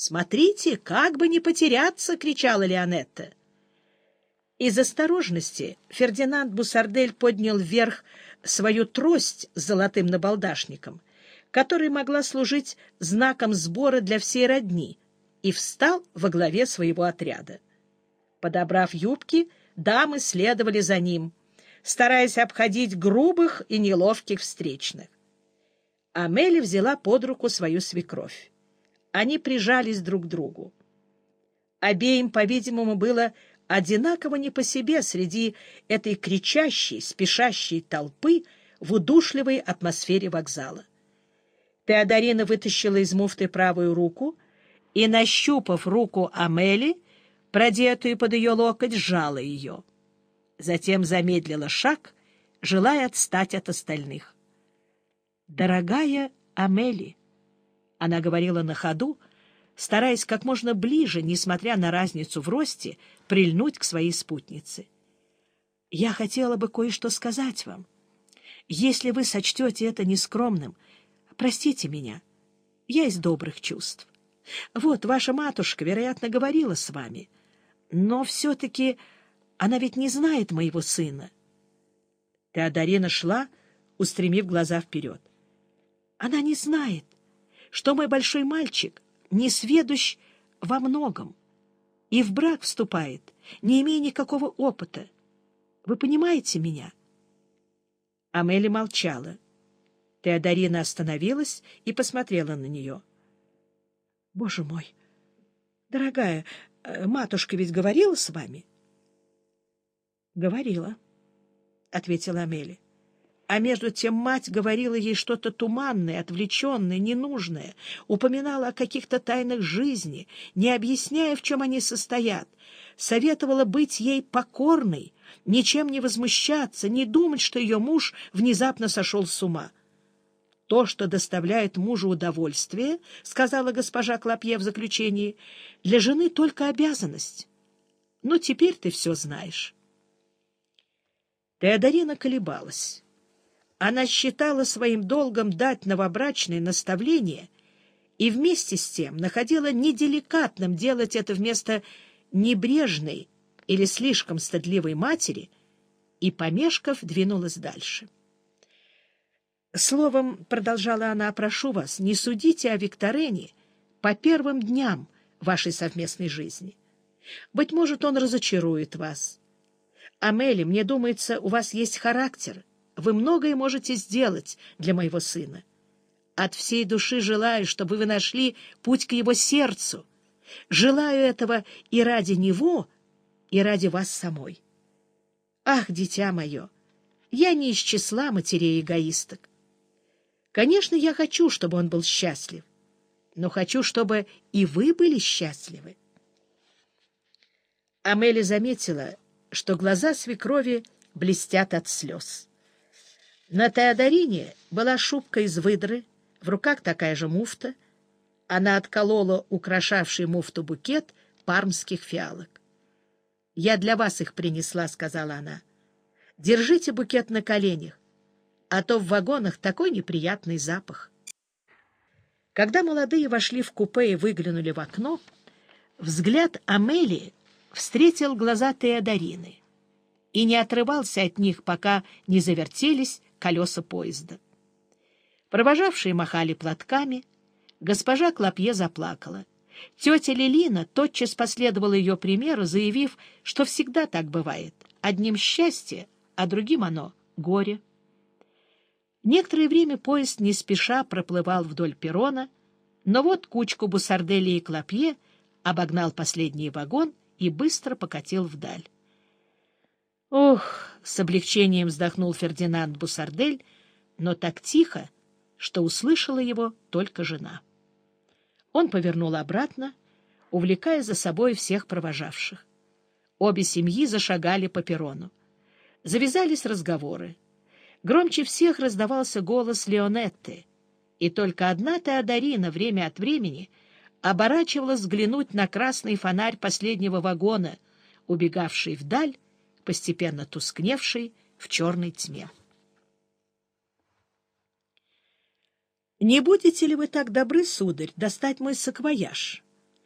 «Смотрите, как бы не потеряться!» — кричала Леонетта. Из осторожности Фердинанд Бусардель поднял вверх свою трость с золотым набалдашником, которая могла служить знаком сбора для всей родни, и встал во главе своего отряда. Подобрав юбки, дамы следовали за ним, стараясь обходить грубых и неловких встречных. Амели взяла под руку свою свекровь. Они прижались друг к другу. Обеим, по-видимому, было одинаково не по себе среди этой кричащей, спешащей толпы в удушливой атмосфере вокзала. Теодорина вытащила из муфты правую руку и, нащупав руку Амели, продетую под ее локоть, сжала ее. Затем замедлила шаг, желая отстать от остальных. «Дорогая Амели», — она говорила на ходу, стараясь как можно ближе, несмотря на разницу в росте, прильнуть к своей спутнице. «Я хотела бы кое-что сказать вам. Если вы сочтете это нескромным, простите меня. Я из добрых чувств. Вот, ваша матушка, вероятно, говорила с вами. Но все-таки она ведь не знает моего сына». Теодорина шла, устремив глаза вперед. Она не знает, что мой большой мальчик не сведущ во многом и в брак вступает, не имея никакого опыта. Вы понимаете меня? Амели молчала. Теодорина остановилась и посмотрела на нее. — Боже мой! Дорогая, э, матушка ведь говорила с вами? — Говорила, — ответила Амели а между тем мать говорила ей что-то туманное, отвлеченное, ненужное, упоминала о каких-то тайнах жизни, не объясняя, в чем они состоят, советовала быть ей покорной, ничем не возмущаться, не думать, что ее муж внезапно сошел с ума. «То, что доставляет мужу удовольствие, — сказала госпожа Клопье в заключении, — для жены только обязанность. Но теперь ты все знаешь». Теодорина колебалась. Она считала своим долгом дать новобрачное наставление и вместе с тем находила неделикатным делать это вместо небрежной или слишком стыдливой матери, и, помешков, двинулась дальше. Словом, продолжала она, прошу вас, не судите о Викторене по первым дням вашей совместной жизни. Быть может, он разочарует вас. Амели, мне думается, у вас есть характер, вы многое можете сделать для моего сына. От всей души желаю, чтобы вы нашли путь к его сердцу. Желаю этого и ради него, и ради вас самой. Ах, дитя мое, я не из числа матерей-эгоисток. Конечно, я хочу, чтобы он был счастлив, но хочу, чтобы и вы были счастливы. Амели заметила, что глаза свекрови блестят от слез. На Теодорине была шубка из выдры, в руках такая же муфта. Она отколола украшавший муфту букет пармских фиалок. «Я для вас их принесла», — сказала она. «Держите букет на коленях, а то в вагонах такой неприятный запах». Когда молодые вошли в купе и выглянули в окно, взгляд Амелии встретил глаза Теодорины и не отрывался от них, пока не завертелись колеса поезда. Провожавшие махали платками, госпожа Клопье заплакала. Тетя Лилина тотчас последовала ее примеру, заявив, что всегда так бывает. Одним счастье, а другим оно — горе. Некоторое время поезд не спеша проплывал вдоль перрона, но вот кучку Бусардели и Клопье обогнал последний вагон и быстро покатил вдаль. «Ох!» — с облегчением вздохнул Фердинанд Бусардель, но так тихо, что услышала его только жена. Он повернул обратно, увлекая за собой всех провожавших. Обе семьи зашагали по перрону. Завязались разговоры. Громче всех раздавался голос Леонетты, и только одна Теодорина время от времени оборачивалась взглянуть на красный фонарь последнего вагона, убегавший вдаль, постепенно тускневший в черной тьме. «Не будете ли вы так добры, сударь, достать мой саквояж?»